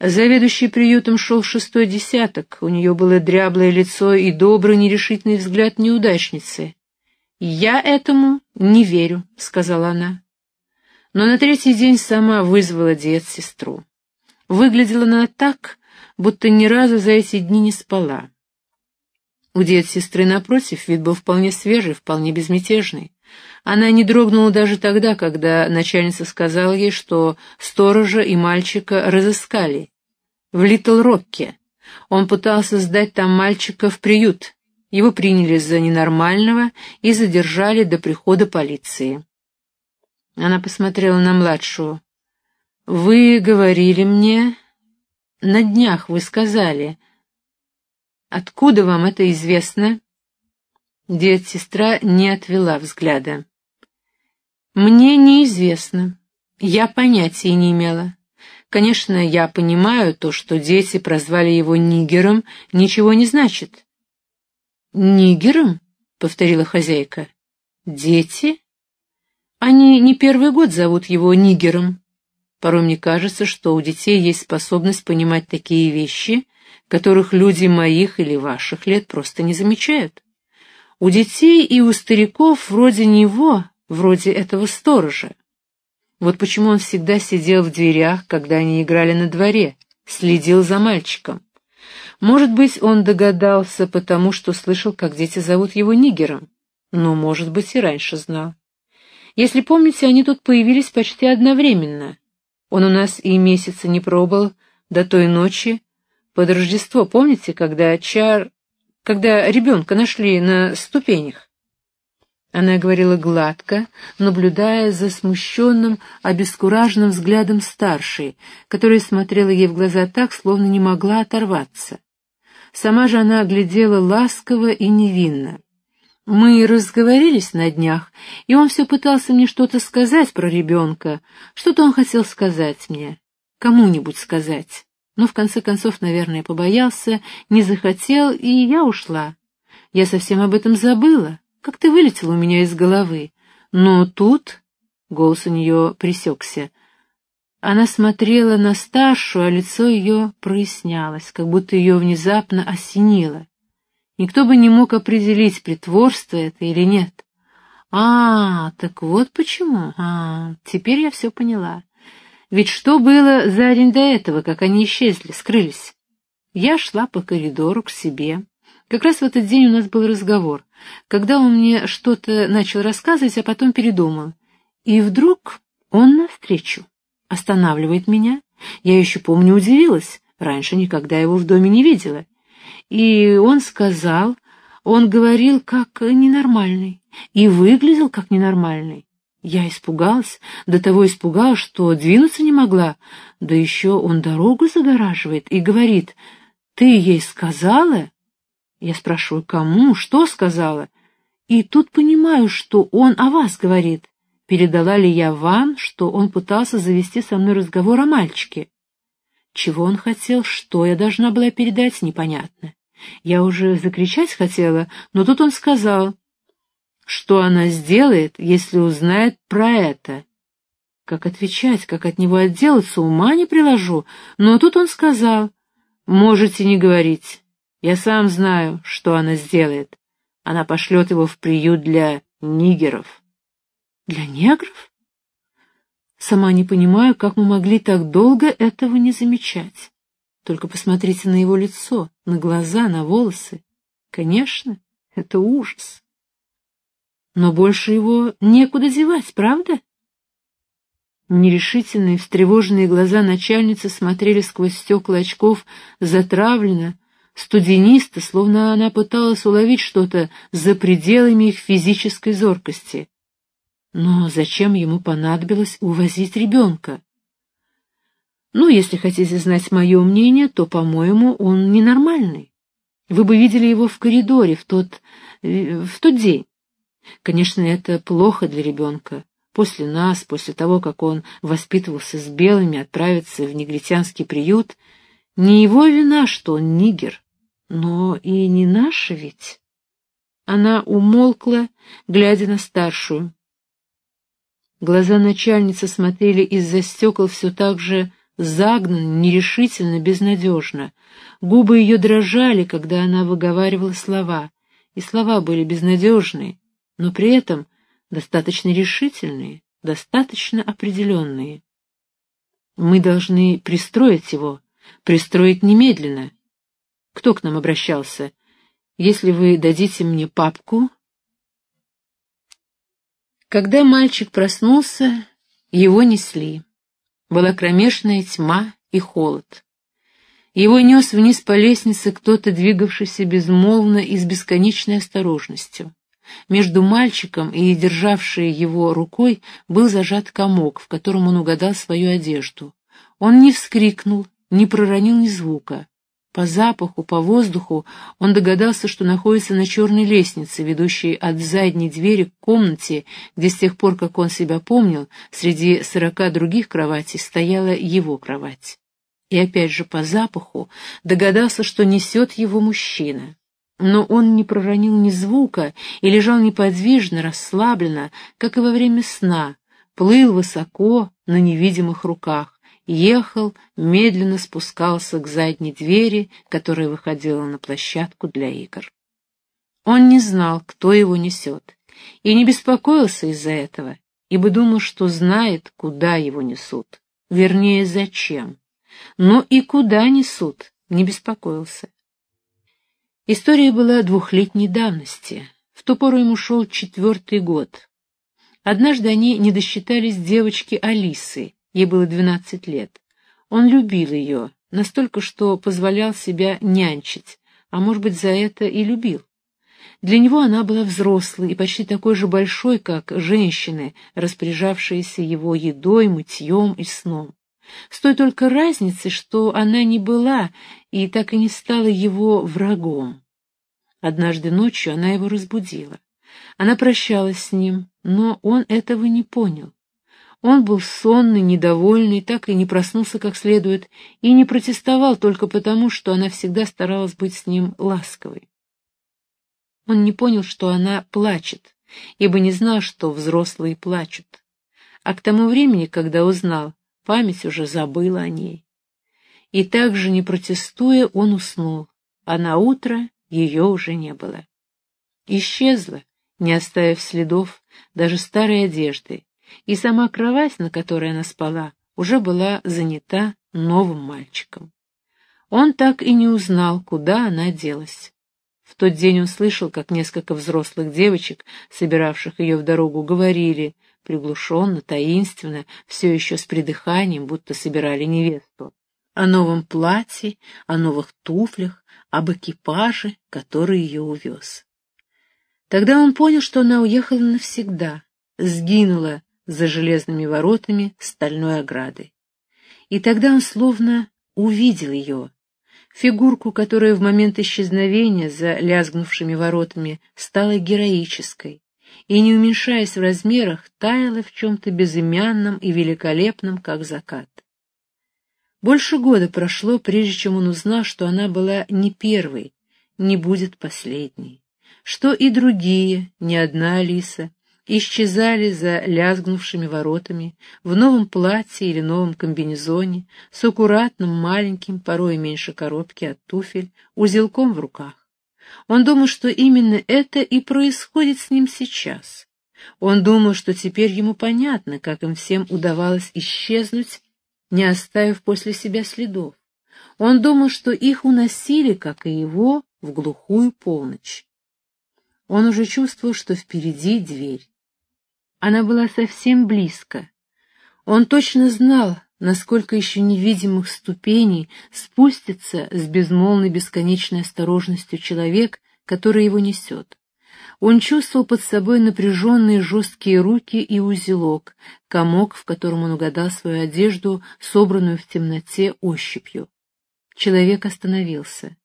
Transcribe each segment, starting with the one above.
Заведующий приютом шел шестой десяток, у нее было дряблое лицо и добрый нерешительный взгляд неудачницы. «Я этому не верю», — сказала она. Но на третий день сама вызвала дед-сестру. Выглядела она так, будто ни разу за эти дни не спала. У дед-сестры, напротив, вид был вполне свежий, вполне безмятежный. Она не дрогнула даже тогда, когда начальница сказала ей, что сторожа и мальчика разыскали. В Литл-Рокке. Он пытался сдать там мальчика в приют. Его приняли за ненормального и задержали до прихода полиции. Она посмотрела на младшую. «Вы говорили мне...» «На днях вы сказали...» «Откуда вам это известно?» Дед-сестра не отвела взгляда. «Мне неизвестно. Я понятия не имела. Конечно, я понимаю, то, что дети прозвали его нигером, ничего не значит». «Нигером?» — повторила хозяйка. «Дети?» «Они не первый год зовут его нигером. Порой мне кажется, что у детей есть способность понимать такие вещи, которых люди моих или ваших лет просто не замечают». У детей и у стариков вроде него, вроде этого сторожа. Вот почему он всегда сидел в дверях, когда они играли на дворе, следил за мальчиком. Может быть, он догадался, потому что слышал, как дети зовут его Нигером, но, может быть, и раньше знал. Если помните, они тут появились почти одновременно. Он у нас и месяца не пробыл до той ночи под Рождество, помните, когда Чар когда ребенка нашли на ступенях. Она говорила гладко, наблюдая за смущенным, обескураженным взглядом старшей, которая смотрела ей в глаза так, словно не могла оторваться. Сама же она глядела ласково и невинно. Мы разговорились на днях, и он все пытался мне что-то сказать про ребенка, что-то он хотел сказать мне, кому-нибудь сказать но в конце концов, наверное, побоялся, не захотел, и я ушла. Я совсем об этом забыла, как ты вылетел у меня из головы. Но тут... Голос у нее пресекся. Она смотрела на старшую, а лицо ее прояснялось, как будто ее внезапно осенило. Никто бы не мог определить, притворство это или нет. А, так вот почему. А, теперь я все поняла. Ведь что было за день до этого, как они исчезли, скрылись? Я шла по коридору к себе. Как раз в этот день у нас был разговор, когда он мне что-то начал рассказывать, а потом передумал. И вдруг он навстречу, останавливает меня. Я еще помню, удивилась, раньше никогда его в доме не видела. И он сказал, он говорил как ненормальный и выглядел как ненормальный. Я испугалась, до того испугалась, что двинуться не могла. Да еще он дорогу загораживает и говорит, «Ты ей сказала?» Я спрашиваю, кому, что сказала? И тут понимаю, что он о вас говорит. Передала ли я вам, что он пытался завести со мной разговор о мальчике? Чего он хотел, что я должна была передать, непонятно. Я уже закричать хотела, но тут он сказал, что она сделает, если узнает про это? Как отвечать, как от него отделаться, ума не приложу. Но тут он сказал, можете не говорить. Я сам знаю, что она сделает. Она пошлет его в приют для нигеров. Для негров? Сама не понимаю, как мы могли так долго этого не замечать. Только посмотрите на его лицо, на глаза, на волосы. Конечно, это ужас. Но больше его некуда девать, правда? Нерешительные, встревоженные глаза начальницы смотрели сквозь стекла очков затравленно, студенисто, словно она пыталась уловить что-то за пределами их физической зоркости. Но зачем ему понадобилось увозить ребенка? Ну, если хотите знать мое мнение, то, по-моему, он ненормальный. Вы бы видели его в коридоре в тот... Э, в тот день. Конечно, это плохо для ребенка. После нас, после того, как он воспитывался с белыми, отправиться в негритянский приют, не его вина, что он нигер, но и не наша ведь. Она умолкла, глядя на старшую. Глаза начальницы смотрели из-за стекол все так же загнанно, нерешительно, безнадежно. Губы ее дрожали, когда она выговаривала слова, и слова были безнадежные, но при этом достаточно решительные, достаточно определенные. Мы должны пристроить его, пристроить немедленно. Кто к нам обращался? Если вы дадите мне папку... Когда мальчик проснулся, его несли. Была кромешная тьма и холод. Его нес вниз по лестнице кто-то, двигавшийся безмолвно и с бесконечной осторожностью. Между мальчиком и державшей его рукой был зажат комок, в котором он угадал свою одежду. Он не вскрикнул, не проронил ни звука. По запаху, по воздуху он догадался, что находится на черной лестнице, ведущей от задней двери к комнате, где с тех пор, как он себя помнил, среди сорока других кроватей стояла его кровать. И опять же по запаху догадался, что несет его мужчина. Но он не проронил ни звука и лежал неподвижно, расслабленно, как и во время сна, плыл высоко на невидимых руках, ехал, медленно спускался к задней двери, которая выходила на площадку для игр. Он не знал, кто его несет, и не беспокоился из-за этого, ибо думал, что знает, куда его несут, вернее, зачем. Но и куда несут, не беспокоился. История была двухлетней давности, в ту пору ему шел четвертый год. Однажды они не досчитались девочки Алисы, Ей было двенадцать лет. Он любил ее, настолько, что позволял себя нянчить, а может быть, за это и любил. Для него она была взрослой и почти такой же большой, как женщины, распоряжавшиеся его едой, мытьем и сном. С той только разницей, что она не была и так и не стала его врагом. Однажды ночью она его разбудила. Она прощалась с ним, но он этого не понял. Он был сонный, недовольный, так и не проснулся как следует, и не протестовал только потому, что она всегда старалась быть с ним ласковой. Он не понял, что она плачет, ибо не знал, что взрослые плачут. А к тому времени, когда узнал, память уже забыла о ней. И также, не протестуя, он уснул, а на утро ее уже не было. Исчезла, не оставив следов, даже старой одежды, и сама кровать, на которой она спала, уже была занята новым мальчиком. Он так и не узнал, куда она делась. В тот день он слышал, как несколько взрослых девочек, собиравших ее в дорогу, говорили, приглушенно, таинственно, все еще с придыханием, будто собирали невесту, о новом платье, о новых туфлях, об экипаже, который ее увез. Тогда он понял, что она уехала навсегда, сгинула за железными воротами стальной ограды. И тогда он словно увидел ее, фигурку, которая в момент исчезновения за лязгнувшими воротами стала героической и, не уменьшаясь в размерах, таяла в чем-то безымянном и великолепном, как закат. Больше года прошло, прежде чем он узнал, что она была не первой, не будет последней, что и другие, не одна Алиса, исчезали за лязгнувшими воротами, в новом платье или новом комбинезоне, с аккуратным, маленьким, порой меньше коробки от туфель, узелком в руках. Он думал, что именно это и происходит с ним сейчас. Он думал, что теперь ему понятно, как им всем удавалось исчезнуть, не оставив после себя следов. Он думал, что их уносили, как и его, в глухую полночь. Он уже чувствовал, что впереди дверь. Она была совсем близко. Он точно знал, насколько еще невидимых ступеней спустится с безмолвной бесконечной осторожностью человек, который его несет. Он чувствовал под собой напряженные жесткие руки и узелок, комок, в котором он угадал свою одежду, собранную в темноте ощупью. Человек остановился.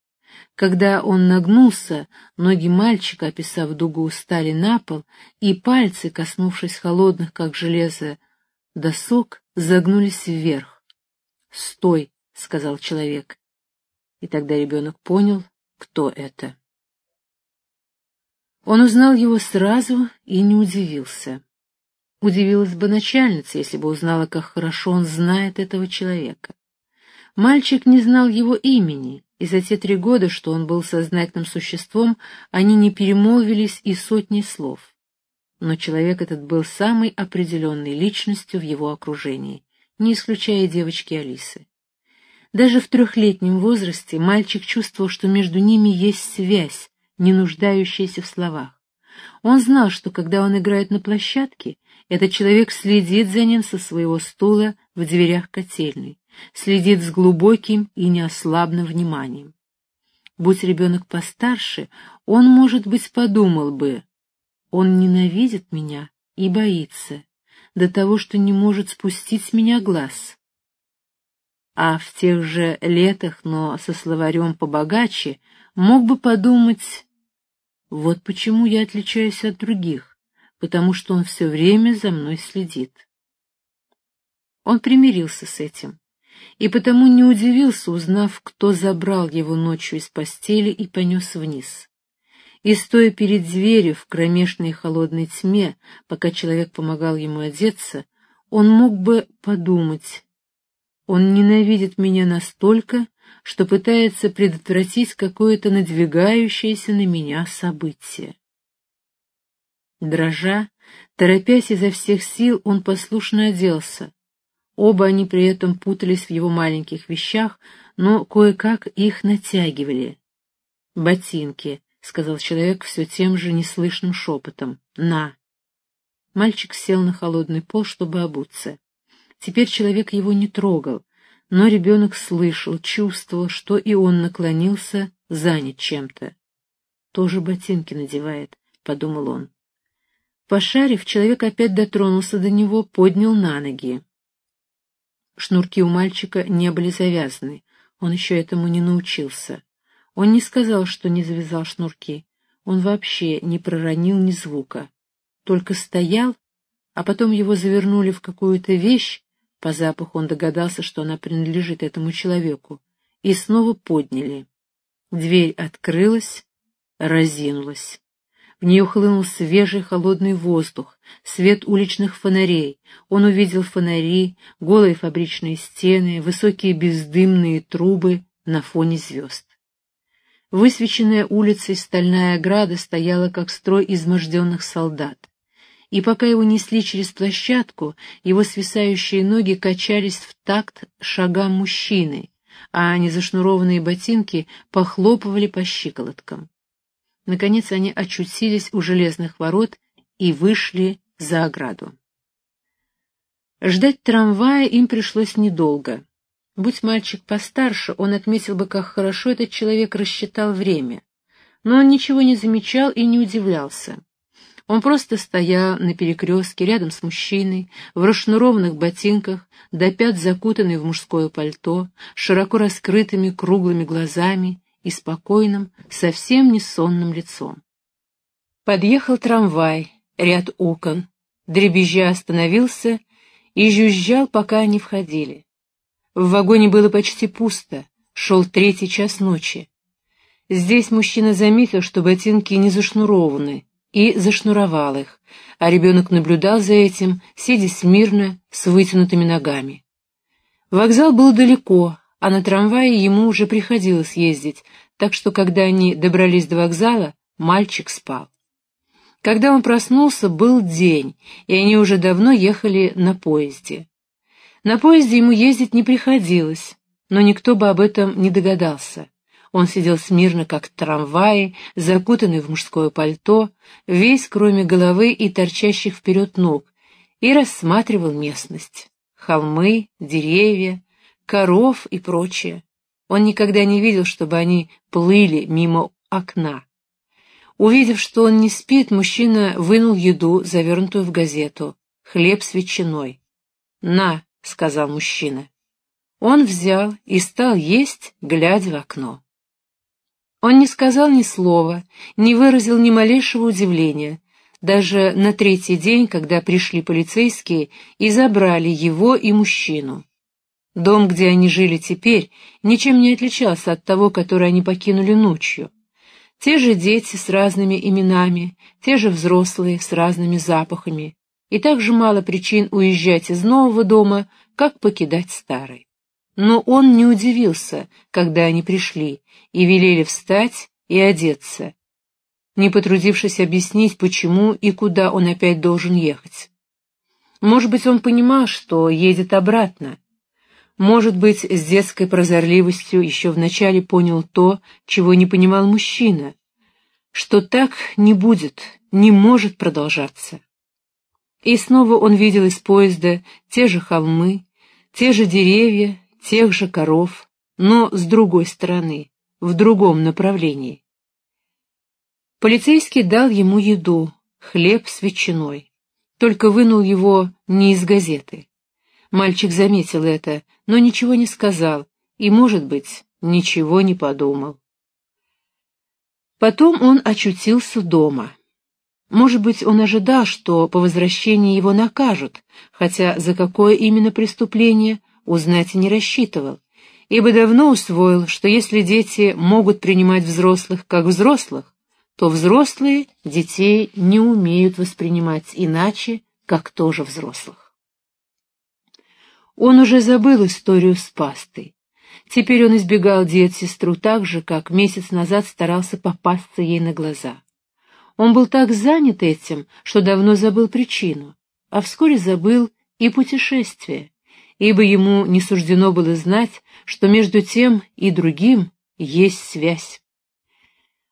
Когда он нагнулся, ноги мальчика, описав дугу, устали на пол, и пальцы, коснувшись холодных, как железо, досок, загнулись вверх. «Стой!» — сказал человек. И тогда ребенок понял, кто это. Он узнал его сразу и не удивился. Удивилась бы начальница, если бы узнала, как хорошо он знает этого человека. Мальчик не знал его имени, и за те три года, что он был сознательным существом, они не перемолвились и сотни слов. Но человек этот был самой определенной личностью в его окружении, не исключая девочки Алисы. Даже в трехлетнем возрасте мальчик чувствовал, что между ними есть связь, не нуждающаяся в словах. Он знал, что когда он играет на площадке, этот человек следит за ним со своего стула в дверях котельной, следит с глубоким и неослабным вниманием. Будь ребенок постарше, он, может быть, подумал бы, он ненавидит меня и боится, до того, что не может спустить с меня глаз. А в тех же летах, но со словарем побогаче, мог бы подумать, вот почему я отличаюсь от других, потому что он все время за мной следит. Он примирился с этим и потому не удивился, узнав, кто забрал его ночью из постели и понес вниз. И, стоя перед дверью в кромешной холодной тьме, пока человек помогал ему одеться, он мог бы подумать, он ненавидит меня настолько, что пытается предотвратить какое-то надвигающееся на меня событие. Дрожа, торопясь изо всех сил, он послушно оделся. Оба они при этом путались в его маленьких вещах, но кое-как их натягивали. Ботинки, — сказал человек все тем же неслышным шепотом. «На!» Мальчик сел на холодный пол, чтобы обуться. Теперь человек его не трогал, но ребенок слышал, чувствовал, что и он наклонился, занят чем-то. «Тоже ботинки надевает», — подумал он. Пошарив, человек опять дотронулся до него, поднял на ноги. Шнурки у мальчика не были завязаны, он еще этому не научился. Он не сказал, что не завязал шнурки. Он вообще не проронил ни звука. Только стоял, а потом его завернули в какую-то вещь, по запаху он догадался, что она принадлежит этому человеку, и снова подняли. Дверь открылась, разинулась. В нее хлынул свежий холодный воздух, свет уличных фонарей. Он увидел фонари, голые фабричные стены, высокие бездымные трубы на фоне звезд. Высвеченная улицей стальная ограда стояла, как строй изможденных солдат. И пока его несли через площадку, его свисающие ноги качались в такт шагам мужчины, а незашнурованные ботинки похлопывали по щиколоткам. Наконец они очутились у железных ворот и вышли за ограду. Ждать трамвая им пришлось недолго. Будь мальчик постарше, он отметил бы, как хорошо этот человек рассчитал время. Но он ничего не замечал и не удивлялся. Он просто стоял на перекрестке рядом с мужчиной, в расшнурованных ботинках, до пят закутанный в мужское пальто, широко раскрытыми круглыми глазами и спокойным, совсем не сонным лицом. Подъехал трамвай, ряд окон, дребезжа остановился и жужжал, пока они входили. В вагоне было почти пусто, шел третий час ночи. Здесь мужчина заметил, что ботинки не зашнурованы, и зашнуровал их, а ребенок наблюдал за этим, сидя смирно, с вытянутыми ногами. Вокзал был далеко, а на трамвае ему уже приходилось ездить, так что, когда они добрались до вокзала, мальчик спал. Когда он проснулся, был день, и они уже давно ехали на поезде. На поезде ему ездить не приходилось, но никто бы об этом не догадался. Он сидел смирно, как в трамвае, закутанный в мужское пальто, весь, кроме головы и торчащих вперед ног, и рассматривал местность. Холмы, деревья, коров и прочее. Он никогда не видел, чтобы они плыли мимо окна. Увидев, что он не спит, мужчина вынул еду, завернутую в газету, хлеб с ветчиной. «На», — сказал мужчина. Он взял и стал есть, глядя в окно. Он не сказал ни слова, не выразил ни малейшего удивления, даже на третий день, когда пришли полицейские и забрали его и мужчину. Дом, где они жили теперь, ничем не отличался от того, который они покинули ночью. Те же дети с разными именами, те же взрослые с разными запахами, и так же мало причин уезжать из нового дома, как покидать старый. Но он не удивился, когда они пришли, и велели встать и одеться, не потрудившись объяснить, почему и куда он опять должен ехать. Может быть, он понимал, что едет обратно. Может быть, с детской прозорливостью еще вначале понял то, чего не понимал мужчина, что так не будет, не может продолжаться. И снова он видел из поезда те же холмы, те же деревья, тех же коров, но с другой стороны, в другом направлении. Полицейский дал ему еду, хлеб с ветчиной, только вынул его не из газеты. Мальчик заметил это, но ничего не сказал и, может быть, ничего не подумал. Потом он очутился дома. Может быть, он ожидал, что по возвращении его накажут, хотя за какое именно преступление узнать не рассчитывал, ибо давно усвоил, что если дети могут принимать взрослых как взрослых, то взрослые детей не умеют воспринимать иначе, как тоже взрослых. Он уже забыл историю с пастой. Теперь он избегал дед-сестру так же, как месяц назад старался попасться ей на глаза. Он был так занят этим, что давно забыл причину, а вскоре забыл и путешествие, ибо ему не суждено было знать, что между тем и другим есть связь.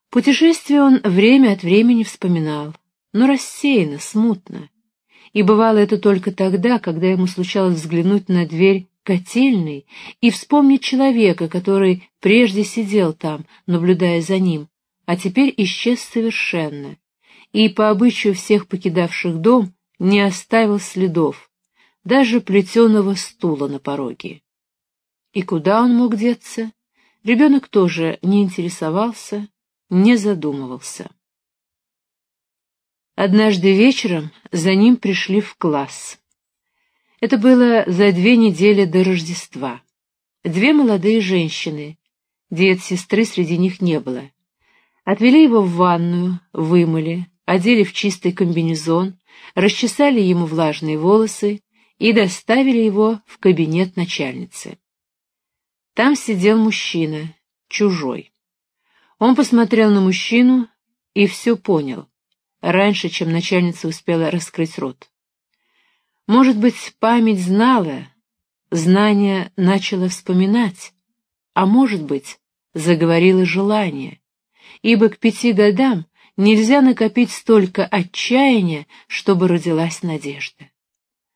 Путешествие он время от времени вспоминал, но рассеянно, смутно. И бывало это только тогда, когда ему случалось взглянуть на дверь котельной и вспомнить человека, который прежде сидел там, наблюдая за ним, а теперь исчез совершенно, и по обычаю всех покидавших дом не оставил следов, даже плетеного стула на пороге. И куда он мог деться? Ребенок тоже не интересовался, не задумывался. Однажды вечером за ним пришли в класс. Это было за две недели до Рождества. Две молодые женщины, дед сестры среди них не было. Отвели его в ванную, вымыли, одели в чистый комбинезон, расчесали ему влажные волосы и доставили его в кабинет начальницы. Там сидел мужчина, чужой. Он посмотрел на мужчину и все понял, раньше, чем начальница успела раскрыть рот. Может быть, память знала, знание начало вспоминать, а может быть, заговорило желание ибо к пяти годам нельзя накопить столько отчаяния, чтобы родилась надежда.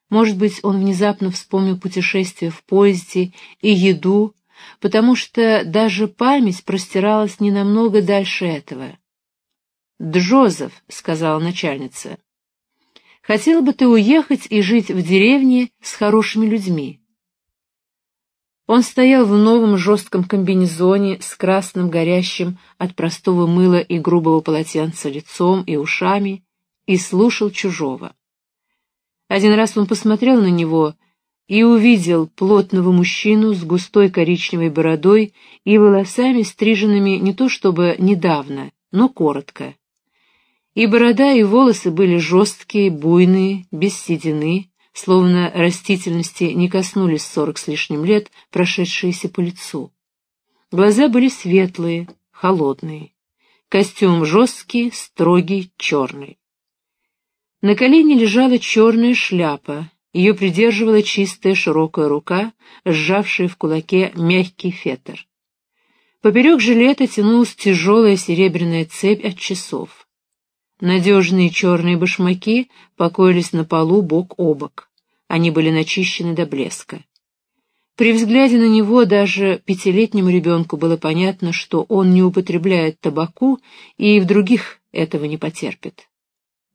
Может быть, он внезапно вспомнил путешествие в поезде и еду, потому что даже память простиралась не намного дальше этого. «Джозеф», — сказала начальница, — «хотел бы ты уехать и жить в деревне с хорошими людьми?» Он стоял в новом жестком комбинезоне с красным горящим от простого мыла и грубого полотенца лицом и ушами и слушал чужого. Один раз он посмотрел на него и увидел плотного мужчину с густой коричневой бородой и волосами, стриженными не то чтобы недавно, но коротко. И борода, и волосы были жесткие, буйные, без седины, словно растительности не коснулись сорок с лишним лет, прошедшиеся по лицу. Глаза были светлые, холодные. Костюм жесткий, строгий, черный. На колене лежала черная шляпа, ее придерживала чистая широкая рука, сжавшая в кулаке мягкий фетр. Поперек жилета тянулась тяжелая серебряная цепь от часов. Надежные черные башмаки покоились на полу бок о бок. Они были начищены до блеска. При взгляде на него даже пятилетнему ребенку было понятно, что он не употребляет табаку и в других этого не потерпит.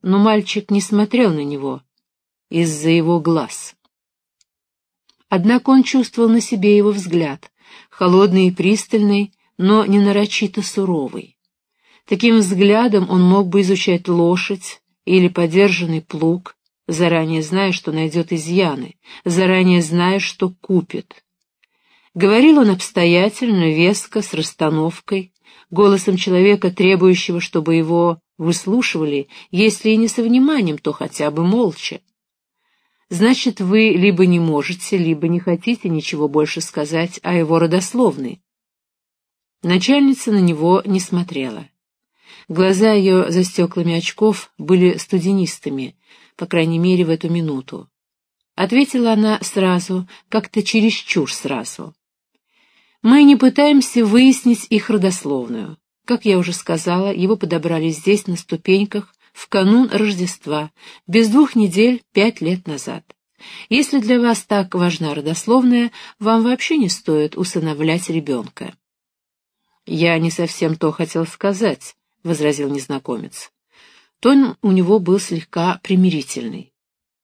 Но мальчик не смотрел на него из-за его глаз. Однако он чувствовал на себе его взгляд, холодный и пристальный, но не нарочито суровый. Таким взглядом он мог бы изучать лошадь или подержанный плуг, заранее зная, что найдет изъяны, заранее зная, что купит. Говорил он обстоятельно, веско, с расстановкой, голосом человека, требующего, чтобы его выслушивали, если и не со вниманием, то хотя бы молча. Значит, вы либо не можете, либо не хотите ничего больше сказать о его родословной. Начальница на него не смотрела. Глаза ее за стеклами очков были студенистыми, по крайней мере, в эту минуту. Ответила она сразу, как-то чересчур сразу. Мы не пытаемся выяснить их родословную. Как я уже сказала, его подобрали здесь, на ступеньках, в канун Рождества, без двух недель, пять лет назад. Если для вас так важна родословная, вам вообще не стоит усыновлять ребенка. «Я не совсем то хотел сказать», — возразил незнакомец. Тон у него был слегка примирительный.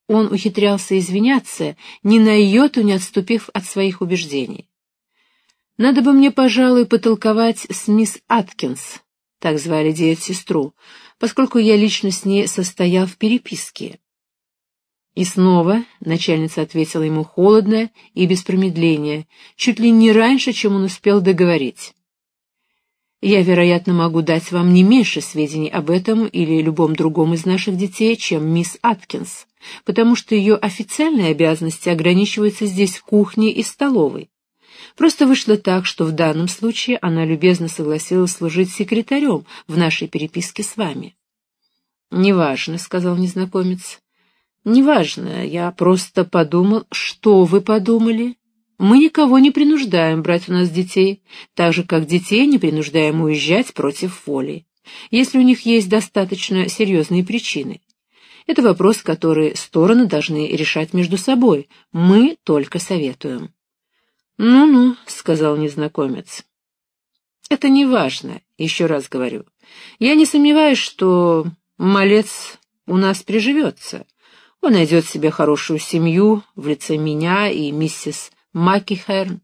Он ухитрялся извиняться, ни на йоту не отступив от своих убеждений. «Надо бы мне, пожалуй, потолковать с мисс Аткинс», так звали девять-сестру, поскольку я лично с ней состоял в переписке. И снова начальница ответила ему холодно и без промедления, чуть ли не раньше, чем он успел договорить. Я, вероятно, могу дать вам не меньше сведений об этом или любом другом из наших детей, чем мисс Аткинс, потому что ее официальные обязанности ограничиваются здесь кухней и столовой. Просто вышло так, что в данном случае она любезно согласилась служить секретарем в нашей переписке с вами. «Неважно», — сказал незнакомец. «Неважно, я просто подумал, что вы подумали, мы никого не принуждаем брать у нас детей, так же, как детей не принуждаем уезжать против воли, если у них есть достаточно серьезные причины. Это вопрос, который стороны должны решать между собой, мы только советуем. «Ну-ну», — сказал незнакомец. «Это не важно, еще раз говорю. Я не сомневаюсь, что малец у нас приживется. Он найдет себе хорошую семью в лице меня и миссис Макихерн.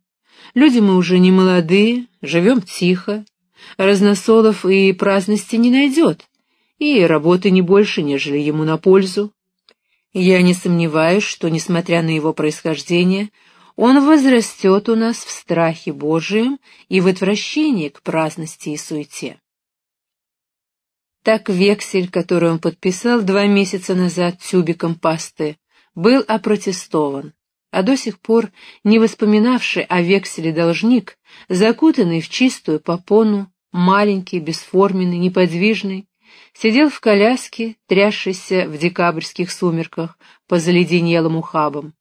Люди мы уже не молодые, живем тихо. Разносолов и праздности не найдет, и работы не больше, нежели ему на пользу. Я не сомневаюсь, что, несмотря на его происхождение, он возрастет у нас в страхе Божием и в отвращении к праздности и суете. Так вексель, который он подписал два месяца назад тюбиком пасты, был опротестован, а до сих пор не воспоминавший о векселе должник, закутанный в чистую попону, маленький, бесформенный, неподвижный, сидел в коляске, трясшейся в декабрьских сумерках по заледенелым ухабам.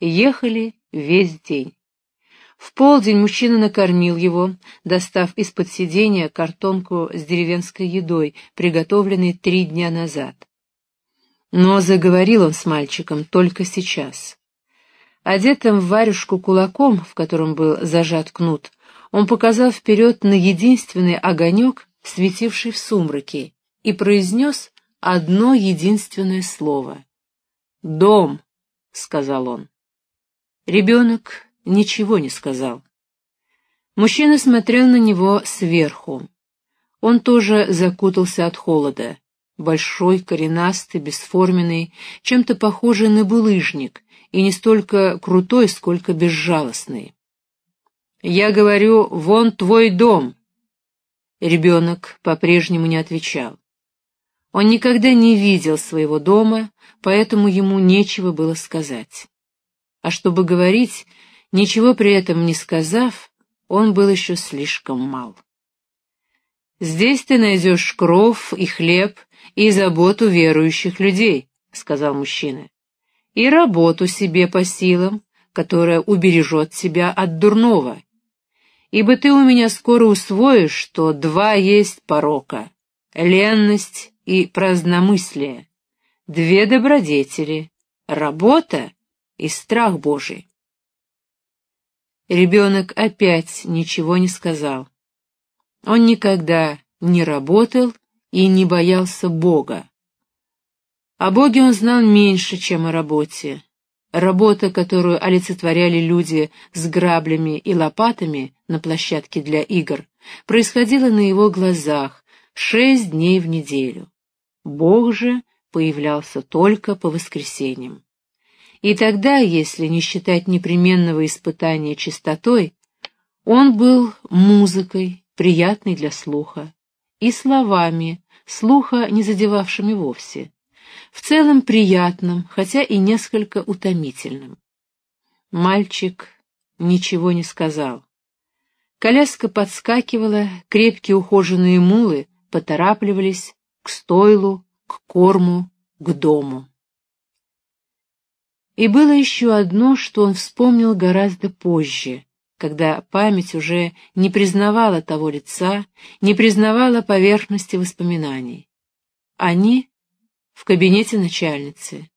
Ехали весь день. В полдень мужчина накормил его, достав из-под сиденья картонку с деревенской едой, приготовленной три дня назад. Но заговорил он с мальчиком только сейчас. Одетым в варежку кулаком, в котором был зажат кнут, он показал вперед на единственный огонек, светивший в сумраке, и произнес одно единственное слово. «Дом», — сказал он. Ребенок ничего не сказал. Мужчина смотрел на него сверху. Он тоже закутался от холода. Большой, коренастый, бесформенный, чем-то похожий на булыжник, и не столько крутой, сколько безжалостный. «Я говорю, вон твой дом!» Ребенок по-прежнему не отвечал. Он никогда не видел своего дома, поэтому ему нечего было сказать. А чтобы говорить, ничего при этом не сказав, он был еще слишком мал. «Здесь ты найдешь кров и хлеб и заботу верующих людей», — сказал мужчина и работу себе по силам, которая убережет тебя от дурного. Ибо ты у меня скоро усвоишь, что два есть порока — ленность и праздномыслие, две добродетели — работа и страх Божий. Ребенок опять ничего не сказал. Он никогда не работал и не боялся Бога. О Боге он знал меньше, чем о работе. Работа, которую олицетворяли люди с граблями и лопатами на площадке для игр, происходила на его глазах шесть дней в неделю. Бог же появлялся только по воскресеньям. И тогда, если не считать непременного испытания чистотой, он был музыкой, приятной для слуха, и словами, слуха не задевавшими вовсе в целом приятным, хотя и несколько утомительным. Мальчик ничего не сказал. Коляска подскакивала, крепкие ухоженные мулы поторапливались к стойлу, к корму, к дому. И было еще одно, что он вспомнил гораздо позже, когда память уже не признавала того лица, не признавала поверхности воспоминаний. Они в кабинете начальницы.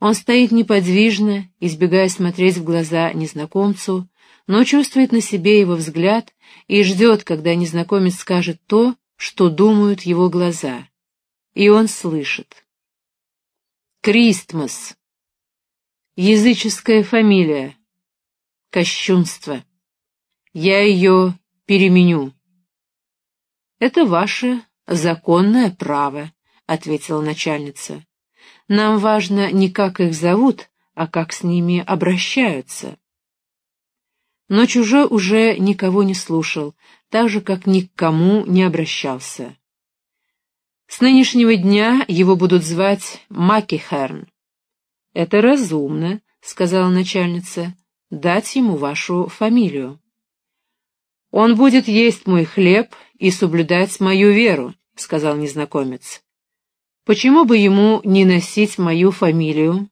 Он стоит неподвижно, избегая смотреть в глаза незнакомцу, но чувствует на себе его взгляд и ждет, когда незнакомец скажет то, что думают его глаза. И он слышит. Кристмас. Языческая фамилия. Кощунство. Я ее переменю. Это ваше законное право, ответила начальница. Нам важно не как их зовут, а как с ними обращаются. Но чужой уже никого не слушал, так же, как ни к кому не обращался. С нынешнего дня его будут звать Макихерн. «Это разумно», — сказала начальница, — «дать ему вашу фамилию». «Он будет есть мой хлеб и соблюдать мою веру», — сказал незнакомец. «Почему бы ему не носить мою фамилию?»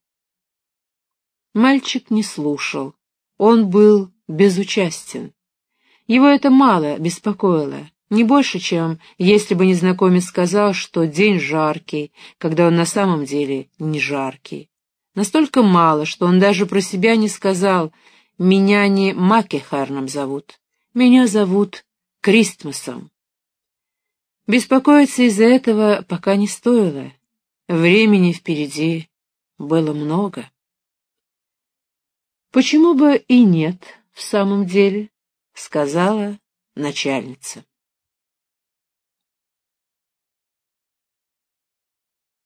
Мальчик не слушал. Он был безучастен. Его это мало беспокоило, не больше, чем если бы незнакомец сказал, что день жаркий, когда он на самом деле не жаркий. Настолько мало, что он даже про себя не сказал «меня не Макехарном зовут, меня зовут Кристмасом». Беспокоиться из-за этого пока не стоило. Времени впереди было много. «Почему бы и нет?» в самом деле, — сказала начальница.